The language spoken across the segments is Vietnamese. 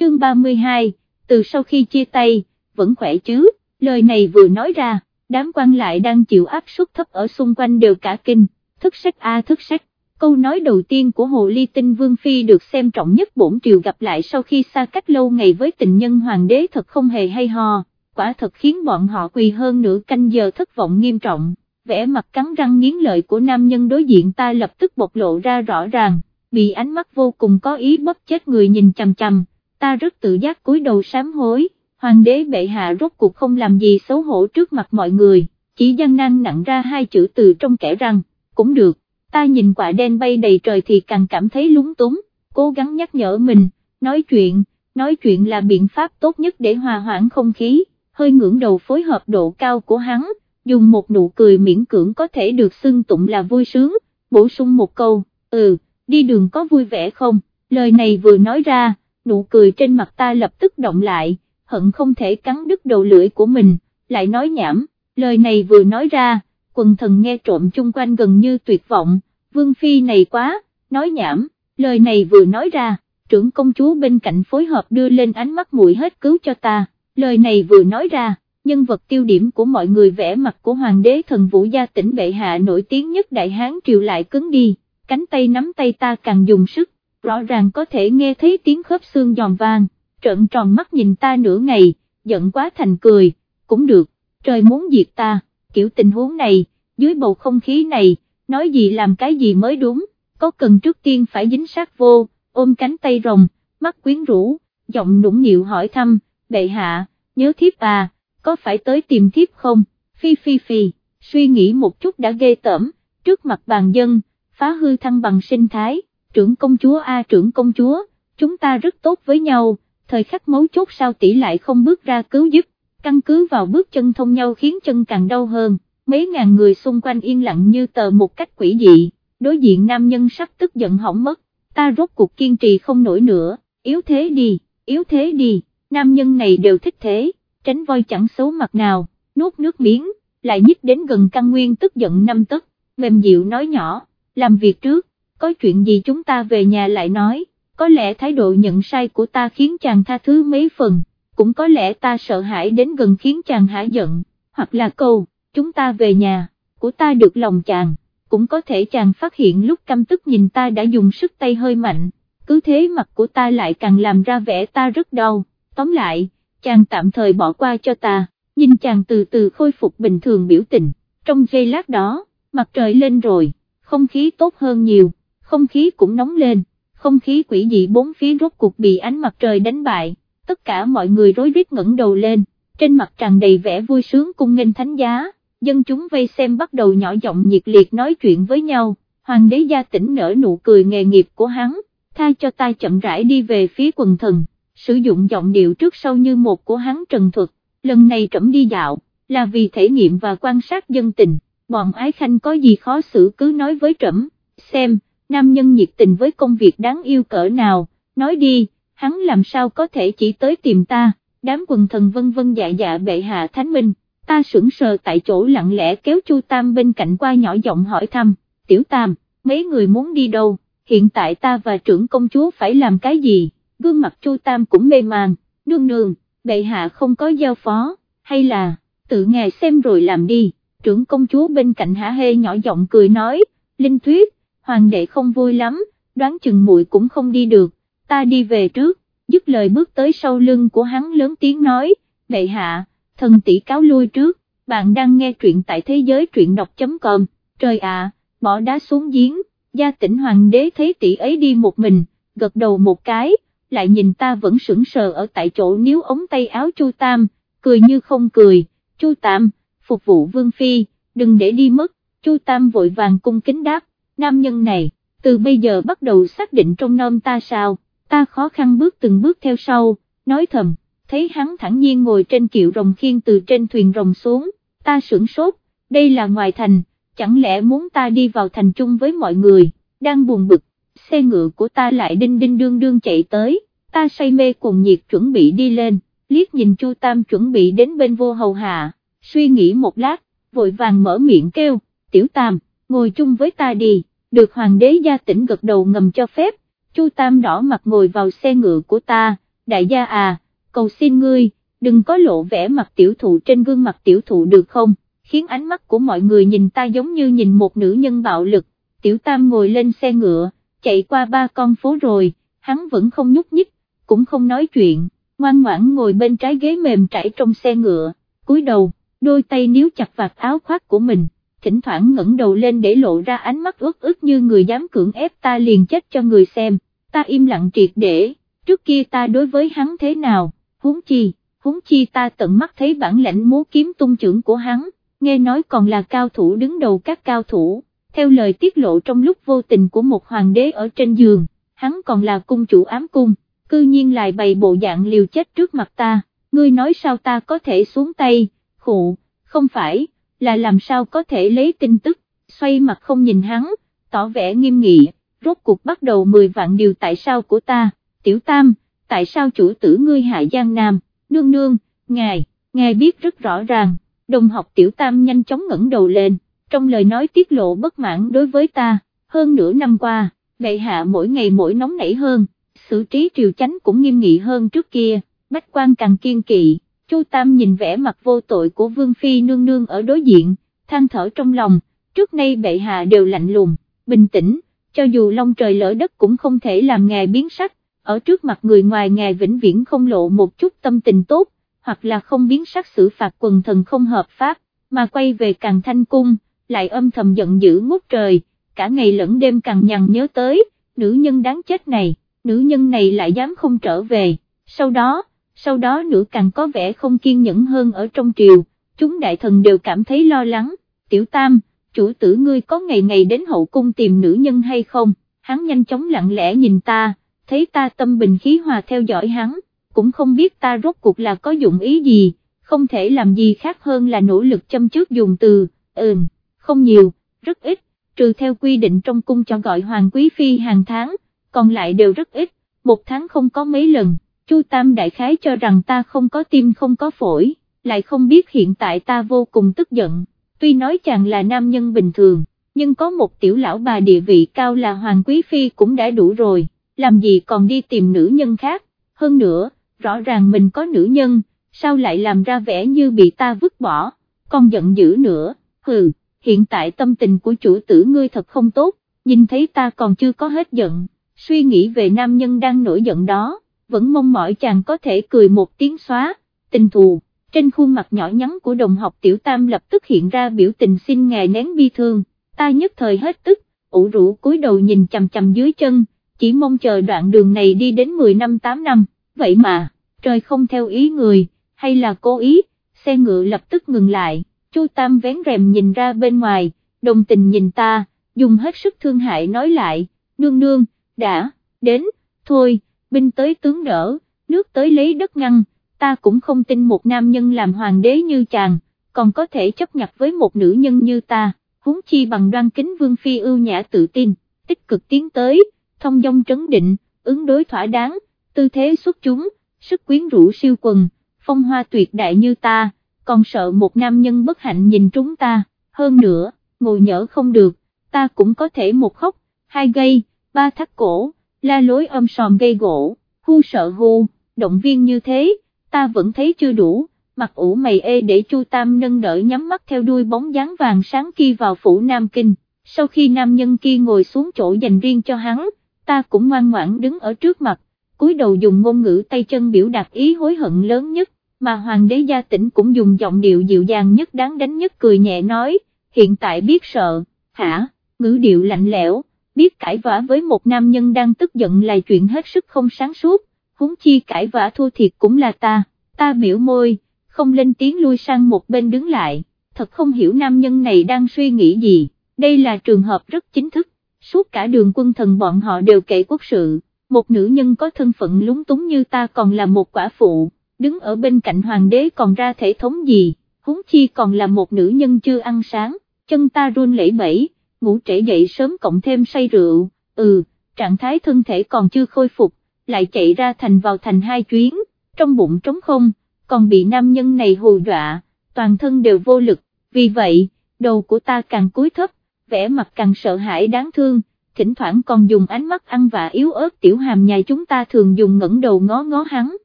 chương 32, từ sau khi chia tay, vẫn khỏe chứ, lời này vừa nói ra, đám quan lại đang chịu áp suất thấp ở xung quanh đều cả kinh, thức sách a thức sách. Câu nói đầu tiên của Hồ Ly Tinh Vương Phi được xem trọng nhất bổn triều gặp lại sau khi xa cách lâu ngày với tình nhân hoàng đế thật không hề hay ho, quả thật khiến bọn họ quỳ hơn nửa canh giờ thất vọng nghiêm trọng, vẻ mặt cắn răng nghiến lợi của nam nhân đối diện ta lập tức bộc lộ ra rõ ràng, bị ánh mắt vô cùng có ý bất chết người nhìn chằm chằm, ta rất tự giác cúi đầu sám hối, hoàng đế bệ hạ rốt cuộc không làm gì xấu hổ trước mặt mọi người, chỉ gian nan nặng ra hai chữ từ trong kẻ răng, cũng được ta nhìn quả đen bay đầy trời thì càng cảm thấy lúng túng, cố gắng nhắc nhở mình, nói chuyện, nói chuyện là biện pháp tốt nhất để hòa hoãn không khí, hơi ngưỡng đầu phối hợp độ cao của hắn, dùng một nụ cười miễn cưỡng có thể được xưng tụng là vui sướng, bổ sung một câu, ừ, đi đường có vui vẻ không, lời này vừa nói ra, nụ cười trên mặt ta lập tức động lại, hận không thể cắn đứt đầu lưỡi của mình, lại nói nhảm, lời này vừa nói ra, quần thần nghe trộm chung quanh gần như tuyệt vọng, vương phi này quá, nói nhảm, lời này vừa nói ra, trưởng công chúa bên cạnh phối hợp đưa lên ánh mắt mũi hết cứu cho ta, lời này vừa nói ra, nhân vật tiêu điểm của mọi người vẽ mặt của hoàng đế thần vũ gia tỉnh bệ hạ nổi tiếng nhất đại hán triều lại cứng đi, cánh tay nắm tay ta càng dùng sức, rõ ràng có thể nghe thấy tiếng khớp xương giòn vang, trợn tròn mắt nhìn ta nửa ngày, giận quá thành cười, cũng được, trời muốn diệt ta kiểu tình huống này, dưới bầu không khí này, nói gì làm cái gì mới đúng, có cần trước tiên phải dính sát vô, ôm cánh tay rồng, mắt quyến rũ, giọng nũng nịu hỏi thăm, bệ hạ, nhớ thiếp à, có phải tới tìm thiếp không, phi phi phi, suy nghĩ một chút đã ghê tởm, trước mặt bàn dân, phá hư thăng bằng sinh thái, trưởng công chúa a trưởng công chúa, chúng ta rất tốt với nhau, thời khắc mấu chốt sao tỷ lại không bước ra cứu giúp, căn cứ vào bước chân thông nhau khiến chân càng đau hơn, mấy ngàn người xung quanh yên lặng như tờ một cách quỷ dị, đối diện nam nhân sắp tức giận hỏng mất, ta rốt cuộc kiên trì không nổi nữa, yếu thế đi, yếu thế đi, nam nhân này đều thích thế, tránh voi chẳng xấu mặt nào, nuốt nước miếng, lại nhích đến gần căn nguyên tức giận năm tức, mềm dịu nói nhỏ, làm việc trước, có chuyện gì chúng ta về nhà lại nói, có lẽ thái độ nhận sai của ta khiến chàng tha thứ mấy phần cũng có lẽ ta sợ hãi đến gần khiến chàng hả giận, hoặc là câu, chúng ta về nhà, của ta được lòng chàng, cũng có thể chàng phát hiện lúc căm tức nhìn ta đã dùng sức tay hơi mạnh, cứ thế mặt của ta lại càng làm ra vẻ ta rất đau, tóm lại, chàng tạm thời bỏ qua cho ta, nhìn chàng từ từ khôi phục bình thường biểu tình, trong giây lát đó, mặt trời lên rồi, không khí tốt hơn nhiều, không khí cũng nóng lên, không khí quỷ dị bốn phía rốt cuộc bị ánh mặt trời đánh bại tất cả mọi người rối rít ngẩng đầu lên, trên mặt tràn đầy vẻ vui sướng cung nghênh thánh giá, dân chúng vây xem bắt đầu nhỏ giọng nhiệt liệt nói chuyện với nhau, hoàng đế gia tỉnh nở nụ cười nghề nghiệp của hắn, tha cho ta chậm rãi đi về phía quần thần, sử dụng giọng điệu trước sau như một của hắn trần thuật, lần này trẫm đi dạo, là vì thể nghiệm và quan sát dân tình, bọn ái khanh có gì khó xử cứ nói với trẫm, xem, nam nhân nhiệt tình với công việc đáng yêu cỡ nào, nói đi hắn làm sao có thể chỉ tới tìm ta, đám quần thần vân vân dạ dạ bệ hạ thánh minh, ta sững sờ tại chỗ lặng lẽ kéo Chu Tam bên cạnh qua nhỏ giọng hỏi thăm, tiểu Tam, mấy người muốn đi đâu, hiện tại ta và trưởng công chúa phải làm cái gì, gương mặt Chu Tam cũng mê màng, nương nương, bệ hạ không có giao phó, hay là, tự ngài xem rồi làm đi, trưởng công chúa bên cạnh hả hê nhỏ giọng cười nói, Linh Thuyết, hoàng đệ không vui lắm, đoán chừng muội cũng không đi được, ta đi về trước, dứt lời bước tới sau lưng của hắn lớn tiếng nói, bệ hạ, thần tỷ cáo lui trước, bạn đang nghe truyện tại thế giới truyện đọc.com, trời ạ, bỏ đá xuống giếng, gia tỉnh hoàng đế thấy tỷ ấy đi một mình, gật đầu một cái, lại nhìn ta vẫn sững sờ ở tại chỗ níu ống tay áo Chu Tam, cười như không cười, Chu Tam, phục vụ Vương Phi, đừng để đi mất, Chu Tam vội vàng cung kính đáp, nam nhân này, từ bây giờ bắt đầu xác định trong nom ta sao ta khó khăn bước từng bước theo sau, nói thầm, thấy hắn thẳng nhiên ngồi trên kiệu rồng khiên từ trên thuyền rồng xuống, ta sửng sốt, đây là ngoài thành, chẳng lẽ muốn ta đi vào thành chung với mọi người, đang buồn bực, xe ngựa của ta lại đinh đinh đương đương chạy tới, ta say mê cùng nhiệt chuẩn bị đi lên, liếc nhìn Chu Tam chuẩn bị đến bên vô hầu hạ, suy nghĩ một lát, vội vàng mở miệng kêu, tiểu Tam, ngồi chung với ta đi, được hoàng đế gia tỉnh gật đầu ngầm cho phép, Chu Tam đỏ mặt ngồi vào xe ngựa của ta, đại gia à, cầu xin ngươi, đừng có lộ vẻ mặt tiểu thụ trên gương mặt tiểu thụ được không, khiến ánh mắt của mọi người nhìn ta giống như nhìn một nữ nhân bạo lực, tiểu tam ngồi lên xe ngựa, chạy qua ba con phố rồi, hắn vẫn không nhúc nhích, cũng không nói chuyện, ngoan ngoãn ngồi bên trái ghế mềm trải trong xe ngựa, cúi đầu, đôi tay níu chặt vạt áo khoác của mình, thỉnh thoảng ngẩng đầu lên để lộ ra ánh mắt ướt ướt như người dám cưỡng ép ta liền chết cho người xem, ta im lặng triệt để, trước kia ta đối với hắn thế nào, huống chi, huống chi ta tận mắt thấy bản lãnh múa kiếm tung trưởng của hắn, nghe nói còn là cao thủ đứng đầu các cao thủ, theo lời tiết lộ trong lúc vô tình của một hoàng đế ở trên giường, hắn còn là cung chủ ám cung, cư nhiên lại bày bộ dạng liều chết trước mặt ta, ngươi nói sao ta có thể xuống tay, khụ, không phải, là làm sao có thể lấy tin tức, xoay mặt không nhìn hắn, tỏ vẻ nghiêm nghị, rốt cuộc bắt đầu 10 vạn điều tại sao của ta, tiểu tam, tại sao chủ tử ngươi hại Giang Nam, nương nương, ngài, ngài biết rất rõ ràng, đồng học tiểu tam nhanh chóng ngẩng đầu lên, trong lời nói tiết lộ bất mãn đối với ta, hơn nửa năm qua, bệ hạ mỗi ngày mỗi nóng nảy hơn, xử trí triều chánh cũng nghiêm nghị hơn trước kia, bách quan càng kiên kỵ. Chu Tam nhìn vẻ mặt vô tội của Vương Phi nương nương ở đối diện, than thở trong lòng, trước nay bệ hạ đều lạnh lùng, bình tĩnh, cho dù long trời lỡ đất cũng không thể làm ngài biến sắc, ở trước mặt người ngoài ngài vĩnh viễn không lộ một chút tâm tình tốt, hoặc là không biến sắc xử phạt quần thần không hợp pháp, mà quay về càng thanh cung, lại âm thầm giận dữ ngút trời, cả ngày lẫn đêm càng nhằn nhớ tới, nữ nhân đáng chết này, nữ nhân này lại dám không trở về, sau đó, sau đó nữ càng có vẻ không kiên nhẫn hơn ở trong triều, chúng đại thần đều cảm thấy lo lắng, tiểu tam, chủ tử ngươi có ngày ngày đến hậu cung tìm nữ nhân hay không, hắn nhanh chóng lặng lẽ nhìn ta, thấy ta tâm bình khí hòa theo dõi hắn, cũng không biết ta rốt cuộc là có dụng ý gì, không thể làm gì khác hơn là nỗ lực châm trước dùng từ, ừm, không nhiều, rất ít, trừ theo quy định trong cung cho gọi hoàng quý phi hàng tháng, còn lại đều rất ít, một tháng không có mấy lần. Chu Tam đại khái cho rằng ta không có tim không có phổi, lại không biết hiện tại ta vô cùng tức giận, tuy nói chàng là nam nhân bình thường, nhưng có một tiểu lão bà địa vị cao là Hoàng Quý Phi cũng đã đủ rồi, làm gì còn đi tìm nữ nhân khác, hơn nữa, rõ ràng mình có nữ nhân, sao lại làm ra vẻ như bị ta vứt bỏ, còn giận dữ nữa, hừ, hiện tại tâm tình của chủ tử ngươi thật không tốt, nhìn thấy ta còn chưa có hết giận, suy nghĩ về nam nhân đang nổi giận đó vẫn mong mỏi chàng có thể cười một tiếng xóa, tình thù, trên khuôn mặt nhỏ nhắn của đồng học tiểu tam lập tức hiện ra biểu tình xin ngài nén bi thương, ta nhất thời hết tức, ủ rũ cúi đầu nhìn chầm chầm dưới chân, chỉ mong chờ đoạn đường này đi đến 10 năm 8 năm, vậy mà, trời không theo ý người, hay là cố ý, xe ngựa lập tức ngừng lại, Chu Tam vén rèm nhìn ra bên ngoài, đồng tình nhìn ta, dùng hết sức thương hại nói lại, nương nương, đã, đến, thôi, binh tới tướng đỡ, nước tới lấy đất ngăn, ta cũng không tin một nam nhân làm hoàng đế như chàng, còn có thể chấp nhặt với một nữ nhân như ta, huống chi bằng đoan kính vương phi ưu nhã tự tin, tích cực tiến tới, thông dong trấn định, ứng đối thỏa đáng, tư thế xuất chúng, sức quyến rũ siêu quần, phong hoa tuyệt đại như ta, còn sợ một nam nhân bất hạnh nhìn chúng ta, hơn nữa, ngồi nhỡ không được, ta cũng có thể một khóc, hai gây, ba thắt cổ la lối ôm sòm gây gỗ, hu sợ hô, động viên như thế, ta vẫn thấy chưa đủ, mặt ủ mày ê để Chu Tam nâng đỡ nhắm mắt theo đuôi bóng dáng vàng sáng kia vào phủ Nam Kinh, sau khi nam nhân kia ngồi xuống chỗ dành riêng cho hắn, ta cũng ngoan ngoãn đứng ở trước mặt, cúi đầu dùng ngôn ngữ tay chân biểu đạt ý hối hận lớn nhất, mà hoàng đế gia tỉnh cũng dùng giọng điệu dịu dàng nhất đáng đánh nhất cười nhẹ nói, hiện tại biết sợ, hả, ngữ điệu lạnh lẽo biết cãi vã với một nam nhân đang tức giận là chuyện hết sức không sáng suốt, huống chi cãi vã thua thiệt cũng là ta, ta biểu môi, không lên tiếng lui sang một bên đứng lại, thật không hiểu nam nhân này đang suy nghĩ gì, đây là trường hợp rất chính thức, suốt cả đường quân thần bọn họ đều kể quốc sự, một nữ nhân có thân phận lúng túng như ta còn là một quả phụ, đứng ở bên cạnh hoàng đế còn ra thể thống gì, huống chi còn là một nữ nhân chưa ăn sáng, chân ta run lẩy bẩy ngủ trễ dậy sớm cộng thêm say rượu, ừ, trạng thái thân thể còn chưa khôi phục, lại chạy ra thành vào thành hai chuyến, trong bụng trống không, còn bị nam nhân này hù dọa, toàn thân đều vô lực, vì vậy, đầu của ta càng cúi thấp, vẻ mặt càng sợ hãi đáng thương, thỉnh thoảng còn dùng ánh mắt ăn vạ yếu ớt tiểu hàm nhà chúng ta thường dùng ngẩng đầu ngó ngó hắn,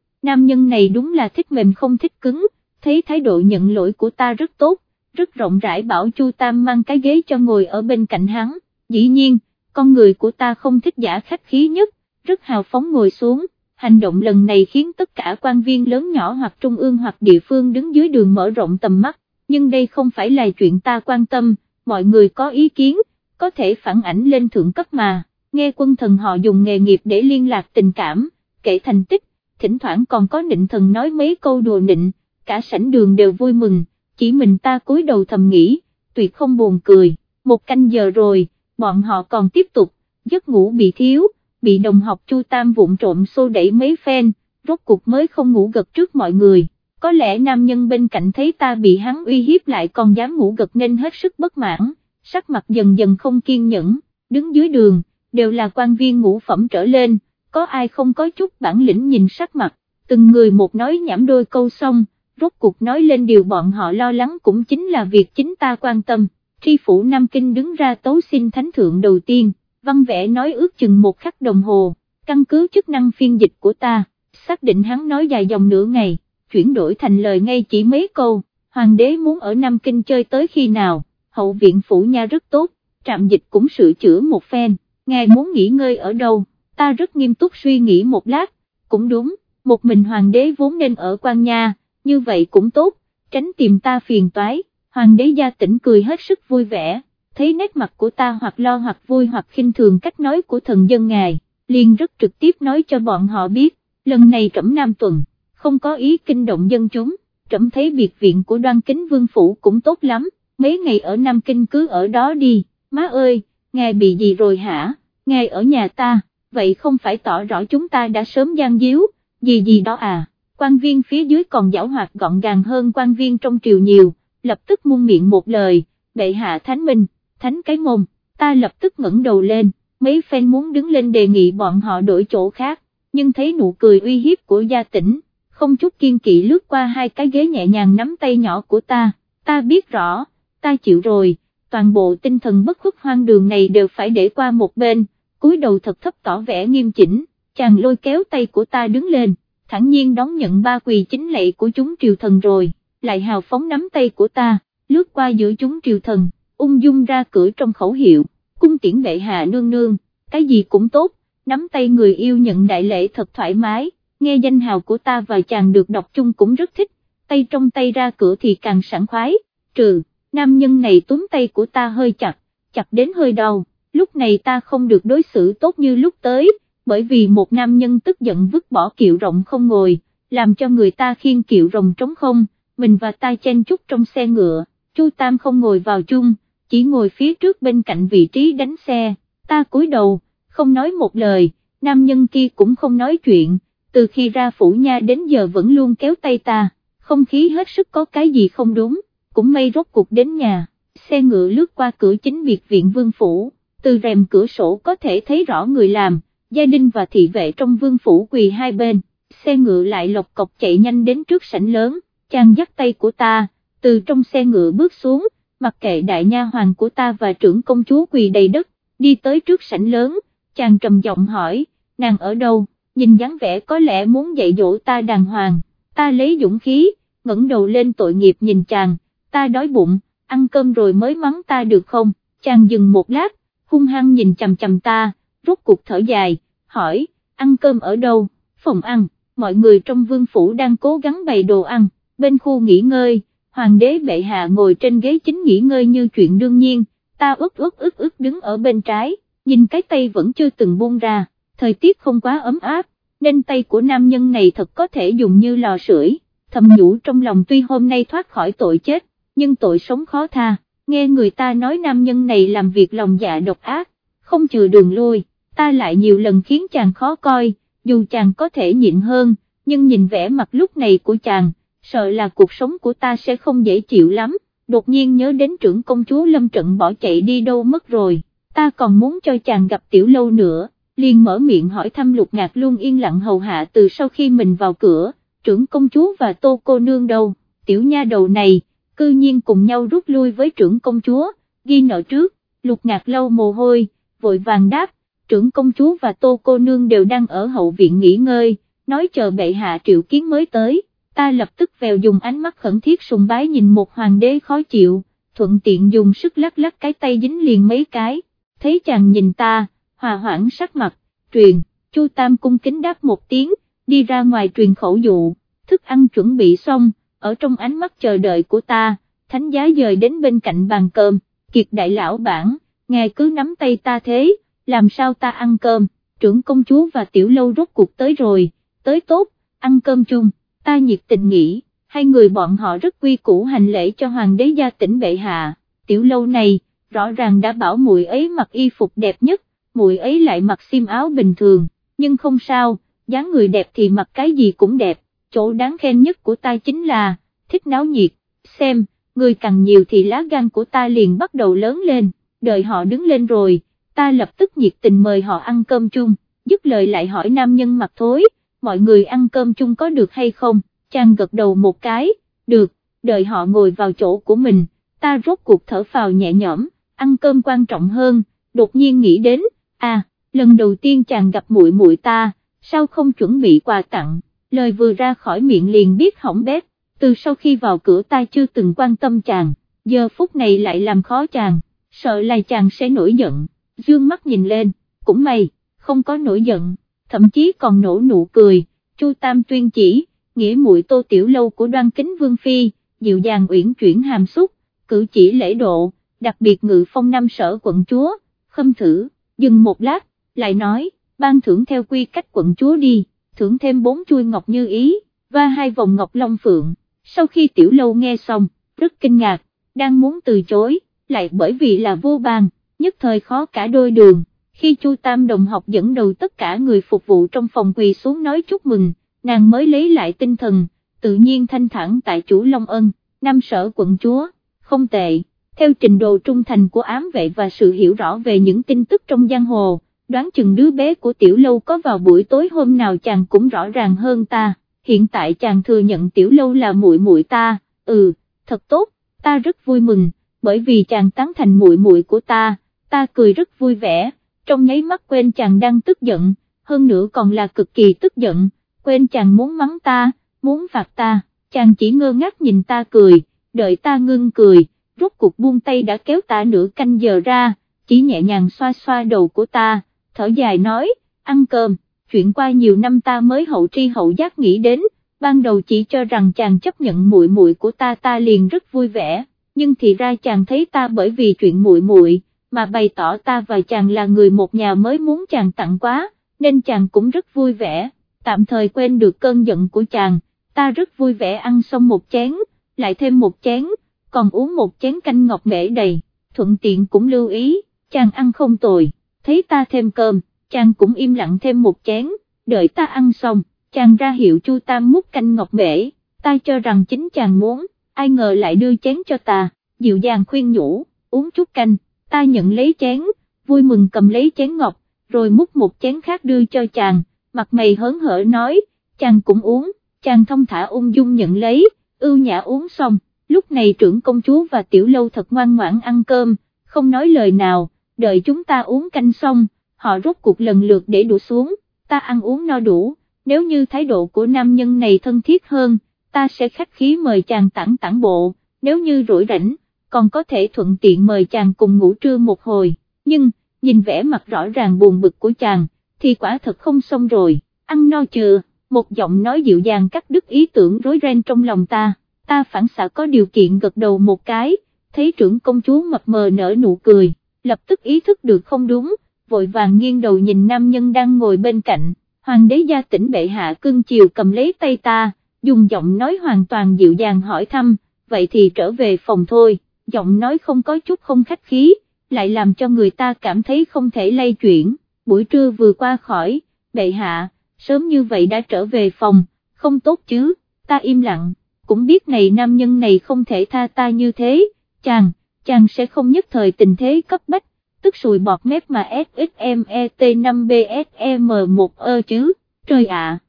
nam nhân này đúng là thích mềm không thích cứng, thấy thái độ nhận lỗi của ta rất tốt, rất rộng rãi bảo Chu Tam mang cái ghế cho ngồi ở bên cạnh hắn, dĩ nhiên, con người của ta không thích giả khách khí nhất, rất hào phóng ngồi xuống, hành động lần này khiến tất cả quan viên lớn nhỏ hoặc trung ương hoặc địa phương đứng dưới đường mở rộng tầm mắt, nhưng đây không phải là chuyện ta quan tâm, mọi người có ý kiến, có thể phản ảnh lên thượng cấp mà, nghe quân thần họ dùng nghề nghiệp để liên lạc tình cảm, kể thành tích, thỉnh thoảng còn có nịnh thần nói mấy câu đùa nịnh, cả sảnh đường đều vui mừng, chỉ mình ta cúi đầu thầm nghĩ, tuyệt không buồn cười, một canh giờ rồi, bọn họ còn tiếp tục, giấc ngủ bị thiếu, bị đồng học Chu Tam vụng trộm xô đẩy mấy phen, rốt cuộc mới không ngủ gật trước mọi người. Có lẽ nam nhân bên cạnh thấy ta bị hắn uy hiếp lại còn dám ngủ gật nên hết sức bất mãn, sắc mặt dần dần không kiên nhẫn, đứng dưới đường, đều là quan viên ngũ phẩm trở lên, có ai không có chút bản lĩnh nhìn sắc mặt, từng người một nói nhảm đôi câu xong, rốt cuộc nói lên điều bọn họ lo lắng cũng chính là việc chính ta quan tâm, tri phủ Nam Kinh đứng ra tấu xin thánh thượng đầu tiên, văn vẽ nói ước chừng một khắc đồng hồ, căn cứ chức năng phiên dịch của ta, xác định hắn nói dài dòng nửa ngày, chuyển đổi thành lời ngay chỉ mấy câu, hoàng đế muốn ở Nam Kinh chơi tới khi nào, hậu viện phủ nha rất tốt, trạm dịch cũng sửa chữa một phen, ngài muốn nghỉ ngơi ở đâu, ta rất nghiêm túc suy nghĩ một lát, cũng đúng, một mình hoàng đế vốn nên ở quan nha, như vậy cũng tốt, tránh tìm ta phiền toái, hoàng đế gia tỉnh cười hết sức vui vẻ, thấy nét mặt của ta hoặc lo hoặc vui hoặc khinh thường cách nói của thần dân ngài, liền rất trực tiếp nói cho bọn họ biết, lần này trẫm Nam Tuần, không có ý kinh động dân chúng, trẫm thấy biệt viện của đoan kính vương phủ cũng tốt lắm, mấy ngày ở Nam Kinh cứ ở đó đi, má ơi, ngài bị gì rồi hả, ngài ở nhà ta, vậy không phải tỏ rõ chúng ta đã sớm gian díu, gì gì đó à, quan viên phía dưới còn giảo hoạt gọn gàng hơn quan viên trong triều nhiều, lập tức muôn miệng một lời, bệ hạ thánh minh, thánh cái mồm, ta lập tức ngẩng đầu lên, mấy phen muốn đứng lên đề nghị bọn họ đổi chỗ khác, nhưng thấy nụ cười uy hiếp của gia tỉnh, không chút kiên kỵ lướt qua hai cái ghế nhẹ nhàng nắm tay nhỏ của ta, ta biết rõ, ta chịu rồi, toàn bộ tinh thần bất khuất hoang đường này đều phải để qua một bên, cúi đầu thật thấp tỏ vẻ nghiêm chỉnh, chàng lôi kéo tay của ta đứng lên, thẳng nhiên đón nhận ba quỳ chính lệ của chúng triều thần rồi, lại hào phóng nắm tay của ta, lướt qua giữa chúng triều thần, ung dung ra cửa trong khẩu hiệu, cung tiễn bệ hạ nương nương, cái gì cũng tốt, nắm tay người yêu nhận đại lễ thật thoải mái, nghe danh hào của ta và chàng được đọc chung cũng rất thích, tay trong tay ra cửa thì càng sảng khoái, trừ, nam nhân này túm tay của ta hơi chặt, chặt đến hơi đau, lúc này ta không được đối xử tốt như lúc tới, bởi vì một nam nhân tức giận vứt bỏ kiệu rộng không ngồi, làm cho người ta khiên kiệu rồng trống không, mình và tai chen chúc trong xe ngựa, Chu Tam không ngồi vào chung, chỉ ngồi phía trước bên cạnh vị trí đánh xe, ta cúi đầu, không nói một lời, nam nhân kia cũng không nói chuyện, từ khi ra phủ nha đến giờ vẫn luôn kéo tay ta, không khí hết sức có cái gì không đúng, cũng may rốt cuộc đến nhà, xe ngựa lướt qua cửa chính biệt viện vương phủ, từ rèm cửa sổ có thể thấy rõ người làm, gia đình và thị vệ trong vương phủ quỳ hai bên, xe ngựa lại lộc cọc chạy nhanh đến trước sảnh lớn, chàng dắt tay của ta, từ trong xe ngựa bước xuống, mặc kệ đại nha hoàng của ta và trưởng công chúa quỳ đầy đất, đi tới trước sảnh lớn, chàng trầm giọng hỏi, nàng ở đâu, nhìn dáng vẻ có lẽ muốn dạy dỗ ta đàng hoàng, ta lấy dũng khí, ngẩng đầu lên tội nghiệp nhìn chàng, ta đói bụng, ăn cơm rồi mới mắng ta được không, chàng dừng một lát, hung hăng nhìn chầm chầm ta, rút cuộc thở dài, hỏi, ăn cơm ở đâu, phòng ăn, mọi người trong vương phủ đang cố gắng bày đồ ăn, bên khu nghỉ ngơi, hoàng đế bệ hạ ngồi trên ghế chính nghỉ ngơi như chuyện đương nhiên, ta ướt ướt ướt ướt đứng ở bên trái, nhìn cái tay vẫn chưa từng buông ra, thời tiết không quá ấm áp, nên tay của nam nhân này thật có thể dùng như lò sưởi, thầm nhủ trong lòng tuy hôm nay thoát khỏi tội chết, nhưng tội sống khó tha, nghe người ta nói nam nhân này làm việc lòng dạ độc ác, không chừa đường lui, ta lại nhiều lần khiến chàng khó coi, dù chàng có thể nhịn hơn, nhưng nhìn vẻ mặt lúc này của chàng, sợ là cuộc sống của ta sẽ không dễ chịu lắm, đột nhiên nhớ đến trưởng công chúa Lâm Trận bỏ chạy đi đâu mất rồi, ta còn muốn cho chàng gặp tiểu lâu nữa, liền mở miệng hỏi thăm lục ngạc luôn yên lặng hầu hạ từ sau khi mình vào cửa, trưởng công chúa và tô cô nương đâu, tiểu nha đầu này, cư nhiên cùng nhau rút lui với trưởng công chúa, ghi nợ trước, lục ngạc lâu mồ hôi, vội vàng đáp, trưởng công chúa và tô cô nương đều đang ở hậu viện nghỉ ngơi, nói chờ bệ hạ triệu kiến mới tới, ta lập tức vèo dùng ánh mắt khẩn thiết sùng bái nhìn một hoàng đế khó chịu, thuận tiện dùng sức lắc lắc cái tay dính liền mấy cái, thấy chàng nhìn ta, hòa hoãn sắc mặt, truyền, Chu Tam cung kính đáp một tiếng, đi ra ngoài truyền khẩu dụ, thức ăn chuẩn bị xong, ở trong ánh mắt chờ đợi của ta, thánh giá dời đến bên cạnh bàn cơm, kiệt đại lão bản, ngài cứ nắm tay ta thế, làm sao ta ăn cơm, trưởng công chúa và tiểu lâu rốt cuộc tới rồi, tới tốt, ăn cơm chung, ta nhiệt tình nghĩ, hai người bọn họ rất quy củ hành lễ cho hoàng đế gia tỉnh bệ hạ, tiểu lâu này, rõ ràng đã bảo muội ấy mặc y phục đẹp nhất, muội ấy lại mặc xiêm áo bình thường, nhưng không sao, dáng người đẹp thì mặc cái gì cũng đẹp, chỗ đáng khen nhất của ta chính là, thích náo nhiệt, xem, người càng nhiều thì lá gan của ta liền bắt đầu lớn lên, đợi họ đứng lên rồi, ta lập tức nhiệt tình mời họ ăn cơm chung, dứt lời lại hỏi nam nhân mặt thối, mọi người ăn cơm chung có được hay không, chàng gật đầu một cái, được, đợi họ ngồi vào chỗ của mình, ta rốt cuộc thở phào nhẹ nhõm, ăn cơm quan trọng hơn, đột nhiên nghĩ đến, à, lần đầu tiên chàng gặp muội muội ta, sao không chuẩn bị quà tặng, lời vừa ra khỏi miệng liền biết hỏng bét, từ sau khi vào cửa ta chưa từng quan tâm chàng, giờ phút này lại làm khó chàng, sợ là chàng sẽ nổi giận, dương mắt nhìn lên, cũng may, không có nổi giận, thậm chí còn nổ nụ cười, Chu Tam tuyên chỉ, nghĩa muội tô tiểu lâu của đoan kính vương phi, dịu dàng uyển chuyển hàm xúc, cử chỉ lễ độ, đặc biệt ngự phong năm sở quận chúa, khâm thử, dừng một lát, lại nói, ban thưởng theo quy cách quận chúa đi, thưởng thêm bốn chuôi ngọc như ý, và hai vòng ngọc long phượng, sau khi tiểu lâu nghe xong, rất kinh ngạc, đang muốn từ chối, lại bởi vì là vô bàn, nhất thời khó cả đôi đường, khi Chu Tam đồng học dẫn đầu tất cả người phục vụ trong phòng quỳ xuống nói chúc mừng, nàng mới lấy lại tinh thần, tự nhiên thanh thản tại chủ Long Ân, năm sở quận chúa, không tệ, theo trình độ trung thành của ám vệ và sự hiểu rõ về những tin tức trong giang hồ, đoán chừng đứa bé của tiểu lâu có vào buổi tối hôm nào chàng cũng rõ ràng hơn ta, hiện tại chàng thừa nhận tiểu lâu là muội muội ta, ừ, thật tốt, ta rất vui mừng, bởi vì chàng tán thành muội muội của ta, ta cười rất vui vẻ, trong nháy mắt quên chàng đang tức giận, hơn nữa còn là cực kỳ tức giận, quên chàng muốn mắng ta, muốn phạt ta, chàng chỉ ngơ ngác nhìn ta cười, đợi ta ngưng cười, rốt cuộc buông tay đã kéo ta nửa canh giờ ra, chỉ nhẹ nhàng xoa xoa đầu của ta, thở dài nói, ăn cơm, chuyện qua nhiều năm ta mới hậu tri hậu giác nghĩ đến, ban đầu chỉ cho rằng chàng chấp nhận muội muội của ta ta liền rất vui vẻ, nhưng thì ra chàng thấy ta bởi vì chuyện muội muội mà bày tỏ ta và chàng là người một nhà mới muốn chàng tặng quá, nên chàng cũng rất vui vẻ, tạm thời quên được cơn giận của chàng, ta rất vui vẻ ăn xong một chén, lại thêm một chén, còn uống một chén canh ngọc mễ đầy, thuận tiện cũng lưu ý, chàng ăn không tồi, thấy ta thêm cơm, chàng cũng im lặng thêm một chén, đợi ta ăn xong, chàng ra hiệu chu tam múc canh ngọc mễ, ta cho rằng chính chàng muốn, ai ngờ lại đưa chén cho ta, dịu dàng khuyên nhủ, uống chút canh, ta nhận lấy chén, vui mừng cầm lấy chén ngọc, rồi múc một chén khác đưa cho chàng, mặt mày hớn hở nói, chàng cũng uống, chàng thông thả ung dung nhận lấy, ưu nhã uống xong, lúc này trưởng công chúa và tiểu lâu thật ngoan ngoãn ăn cơm, không nói lời nào, đợi chúng ta uống canh xong, họ rút cuộc lần lượt để đũa xuống, ta ăn uống no đủ, nếu như thái độ của nam nhân này thân thiết hơn, ta sẽ khách khí mời chàng tản tản bộ, nếu như rỗi rảnh, còn có thể thuận tiện mời chàng cùng ngủ trưa một hồi, nhưng, nhìn vẻ mặt rõ ràng buồn bực của chàng, thì quả thật không xong rồi, ăn no chưa, một giọng nói dịu dàng cắt đứt ý tưởng rối ren trong lòng ta, ta phản xạ có điều kiện gật đầu một cái, thấy trưởng công chúa mập mờ nở nụ cười, lập tức ý thức được không đúng, vội vàng nghiêng đầu nhìn nam nhân đang ngồi bên cạnh, hoàng đế gia tỉnh bệ hạ cưng chiều cầm lấy tay ta, dùng giọng nói hoàn toàn dịu dàng hỏi thăm, vậy thì trở về phòng thôi giọng nói không có chút không khách khí, lại làm cho người ta cảm thấy không thể lay chuyển, buổi trưa vừa qua khỏi, bệ hạ, sớm như vậy đã trở về phòng, không tốt chứ, ta im lặng, cũng biết này nam nhân này không thể tha ta như thế, chàng, chàng sẽ không nhất thời tình thế cấp bách, tức sùi bọt mép mà SXMET5BSM1E e chứ, trời ạ,